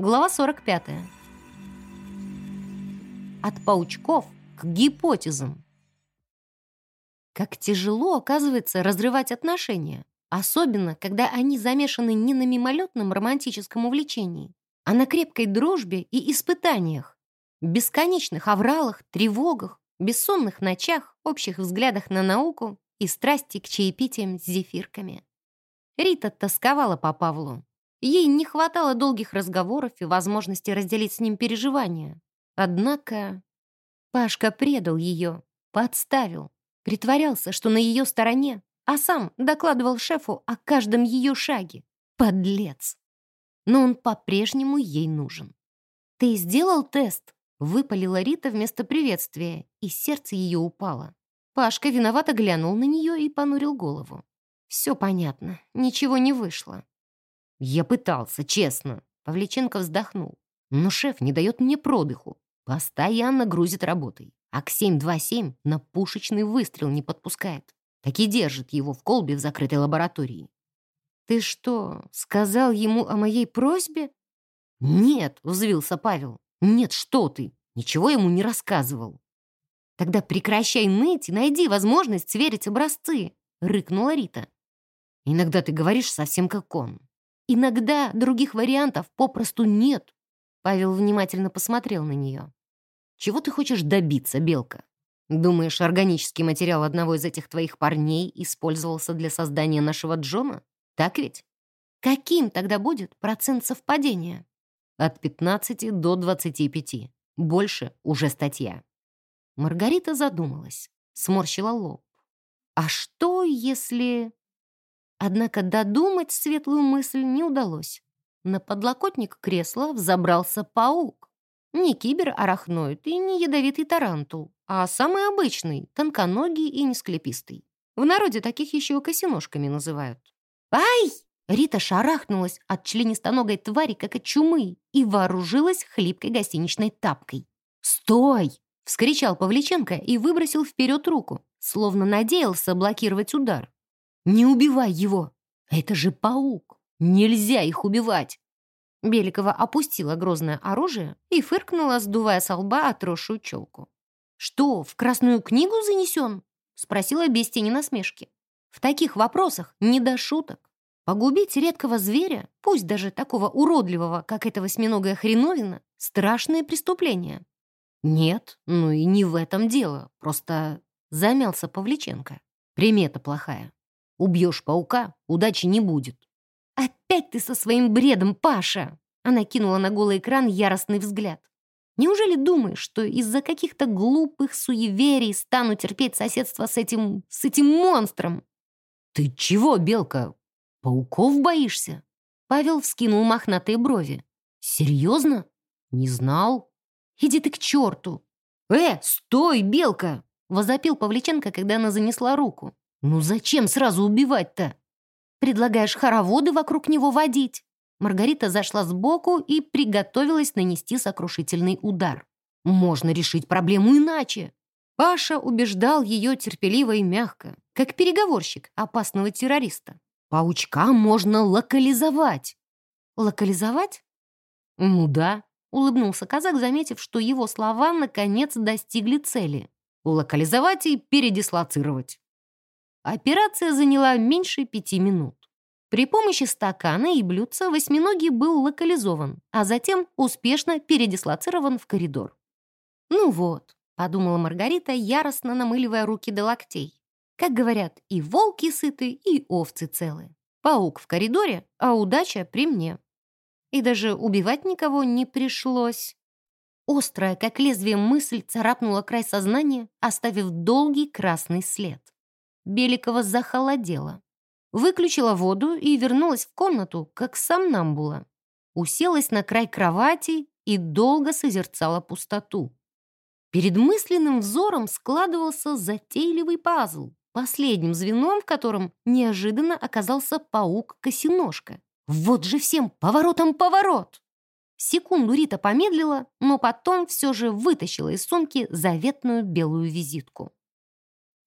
Глава 45. От паучков к гипотезам. Как тяжело, оказывается, разрывать отношения. Особенно, когда они замешаны не на мимолетном романтическом увлечении, а на крепкой дружбе и испытаниях, бесконечных авралах, тревогах, бессонных ночах, общих взглядах на науку и страсти к чаепитиям с зефирками. Рита тосковала по Павлу. Ей не хватало долгих разговоров и возможности разделить с ним переживания. Однако Пашка предал ее, подставил, притворялся, что на ее стороне, а сам докладывал шефу о каждом ее шаге. Подлец! Но он по-прежнему ей нужен. «Ты сделал тест?» — выпалила Рита вместо приветствия, и сердце ее упало. Пашка виновато глянул на нее и понурил голову. «Все понятно, ничего не вышло». «Я пытался, честно», — Павличенко вздохнул. «Но шеф не дает мне продыху. Постоянно грузит работой. А к 727 на пушечный выстрел не подпускает. Так и держит его в колбе в закрытой лаборатории. «Ты что, сказал ему о моей просьбе?» «Нет», — взвился Павел. «Нет, что ты! Ничего ему не рассказывал». «Тогда прекращай ныть и найди возможность сверить образцы», — рыкнула Рита. «Иногда ты говоришь совсем как он. Иногда других вариантов попросту нет». Павел внимательно посмотрел на нее. «Чего ты хочешь добиться, Белка? Думаешь, органический материал одного из этих твоих парней использовался для создания нашего Джона? Так ведь? Каким тогда будет процент совпадения? От 15 до 25. Больше ужастья. Маргарита задумалась, сморщила лоб. А что, если... Однако додумать светлую мысль не удалось. На подлокотник кресла взобрался паук. Не кибер-арахноид и не ядовитый тарантул, а самый обычный, тонконогий и нескладистый. В народе таких еще косиножками называют. «Ай!» Рита шарахнулась от членистоногой твари, как от чумы, и вооружилась хлипкой гостиничной тапкой. «Стой!» — вскричал Павличенко и выбросил вперед руку, словно надеялся блокировать удар. «Не убивай его! Это же паук! Нельзя их убивать!» Беликова опустила грозное оружие и фыркнула, сдувая со лба отросшую челку. «Что, в Красную книгу занесен?» — спросила без тени насмешки. «В таких вопросах не до шуток. Погубить редкого зверя, пусть даже такого уродливого, как эта восьминогая хреновина, страшное преступление». «Нет, ну и не в этом дело, просто замялся Павличенко. Примета плохая. Убьешь паука, удачи не будет. «Опять ты со своим бредом, Паша!» Она кинула на голый экран яростный взгляд. «Неужели думаешь, что из-за каких-то глупых суеверий стану терпеть соседство с этим... с этим монстром?» «Ты чего, Белка? Пауков боишься?» Павел вскинул мохнатые брови. «Серьезно? Не знал?» «Иди ты к черту!» «Э, стой, Белка!» Возопил Павличенко, когда она занесла руку. «Ну зачем сразу убивать-то?» Предлагаешь хороводы вокруг него водить?» Маргарита зашла сбоку и приготовилась нанести сокрушительный удар. «Можно решить проблему иначе!» Паша убеждал ее терпеливо и мягко, как переговорщик опасного террориста. «Паучка можно локализовать!» «Локализовать?» «Ну да», — улыбнулся казак, заметив, что его слова наконец достигли цели. «Локализовать и передислоцировать». Операция заняла меньше пяти минут. При помощи стакана и блюдца восьминогий был локализован, а затем успешно передислоцирован в коридор. «Ну вот», — подумала Маргарита, яростно намыливая руки до локтей. Как говорят, и волки сыты, и овцы целы. Паук в коридоре, а удача при мне. И даже убивать никого не пришлось. Острая, как лезвие мысль, царапнула край сознания, оставив долгий красный след. Беликова захолодела. Выключила воду и вернулась в комнату, как сам Намбула. Уселась на край кровати и долго созерцала пустоту. Перед мысленным взором складывался затейливый пазл, последним звеном в котором неожиданно оказался паук-косиножка. Вот же всем поворотом поворот! Секунду Рита помедлила, но потом все же вытащила из сумки заветную белую визитку.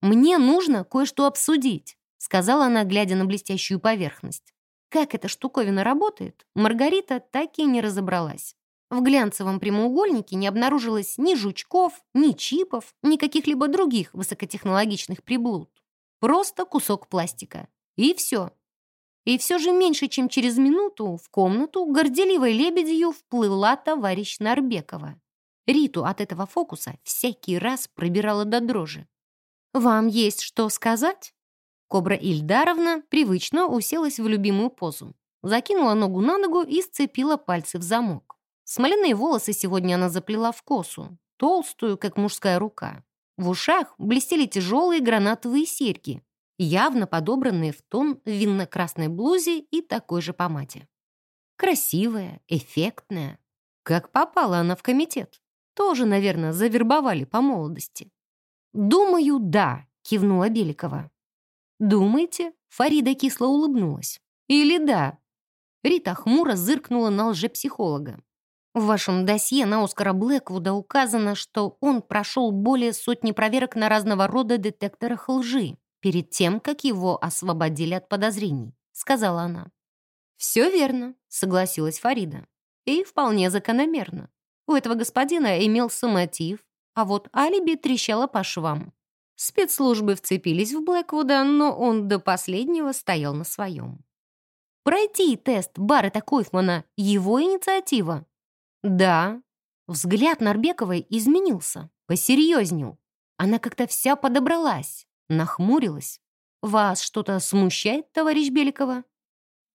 «Мне нужно кое-что обсудить», сказала она, глядя на блестящую поверхность. Как эта штуковина работает, Маргарита так и не разобралась. В глянцевом прямоугольнике не обнаружилось ни жучков, ни чипов, ни каких-либо других высокотехнологичных приблуд. Просто кусок пластика. И все. И все же меньше, чем через минуту в комнату горделивой лебедью вплыла товарищ Нарбекова. Риту от этого фокуса всякий раз пробирала до дрожи. «Вам есть что сказать?» Кобра Ильдаровна привычно уселась в любимую позу. Закинула ногу на ногу и сцепила пальцы в замок. Смоляные волосы сегодня она заплела в косу, толстую, как мужская рука. В ушах блестели тяжелые гранатовые серьги, явно подобранные в тон винно-красной блузе и такой же помаде. Красивая, эффектная. Как попала она в комитет. Тоже, наверное, завербовали по молодости. «Думаю, да», — кивнула Беликова. «Думаете?» — Фарида кисло улыбнулась. «Или да?» Рита хмуро зыркнула на лжепсихолога. В вашем досье на Оскара Блэквуда указано, что он прошел более сотни проверок на разного рода детекторах лжи перед тем, как его освободили от подозрений», — сказала она. «Все верно», — согласилась Фарида. «И вполне закономерно. У этого господина имелся мотив, а вот алиби трещало по швам. Спецслужбы вцепились в Блэквуда, но он до последнего стоял на своем. Пройти тест Баррета Койфмана — его инициатива. Да, взгляд Нарбековой изменился, посерьезнел. Она как-то вся подобралась, нахмурилась. «Вас что-то смущает, товарищ Беликова?»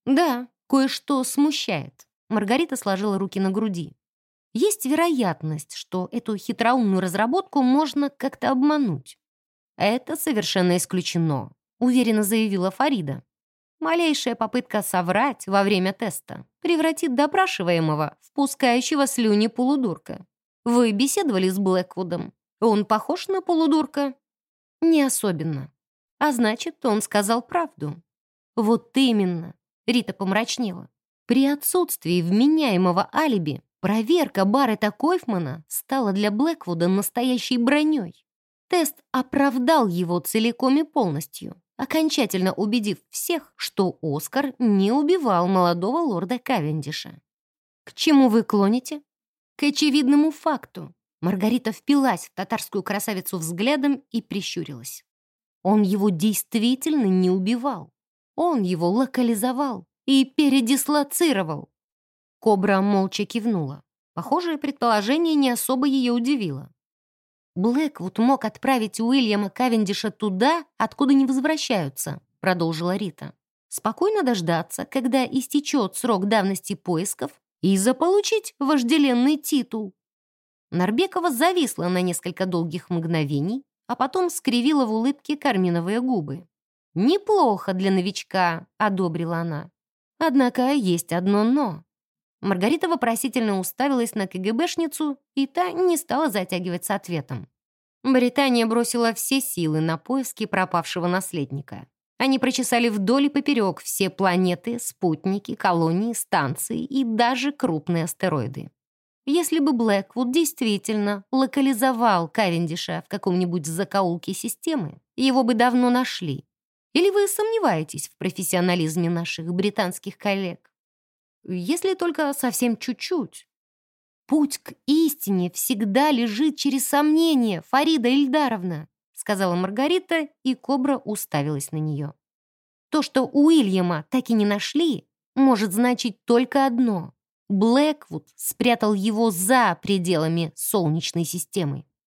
«Да, кое-что смущает». Маргарита сложила руки на груди. «Есть вероятность, что эту хитроумную разработку можно как-то обмануть». «Это совершенно исключено», — уверенно заявила Фарида. Малейшая попытка соврать во время теста превратит допрашиваемого в пускающего слюни полудурка. Вы беседовали с Блэквудом? Он похож на полудурка? Не особенно. А значит, он сказал правду. Вот именно. Рита помрачнела. При отсутствии вменяемого алиби проверка Баррета Койфмана стала для Блэквуда настоящей броней. Тест оправдал его целиком и полностью окончательно убедив всех, что Оскар не убивал молодого лорда Кавендиша. «К чему вы клоните?» «К очевидному факту». Маргарита впилась в татарскую красавицу взглядом и прищурилась. Он его действительно не убивал. Он его локализовал и передислоцировал. Кобра молча кивнула. Похожее предположение не особо ее удивило. Блэквуд мог отправить Уильяма Кавендиша туда, откуда не возвращаются», — продолжила Рита. «Спокойно дождаться, когда истечет срок давности поисков, и заполучить вожделенный титул». Нарбекова зависла на несколько долгих мгновений, а потом скривила в улыбке карминовые губы. «Неплохо для новичка», — одобрила она. «Однако есть одно «но». Маргарита вопросительно уставилась на КГБшницу, и та не стала затягивать с ответом. Британия бросила все силы на поиски пропавшего наследника. Они прочесали вдоль и поперек все планеты, спутники, колонии, станции и даже крупные астероиды. Если бы Блэквуд действительно локализовал Кавендиша в каком-нибудь закоулке системы, его бы давно нашли. Или вы сомневаетесь в профессионализме наших британских коллег? Если только совсем чуть-чуть. «Путь к истине всегда лежит через сомнение, Фарида Ильдаровна», сказала Маргарита, и Кобра уставилась на нее. «То, что Уильяма так и не нашли, может значить только одно. Блэквуд спрятал его за пределами Солнечной системы.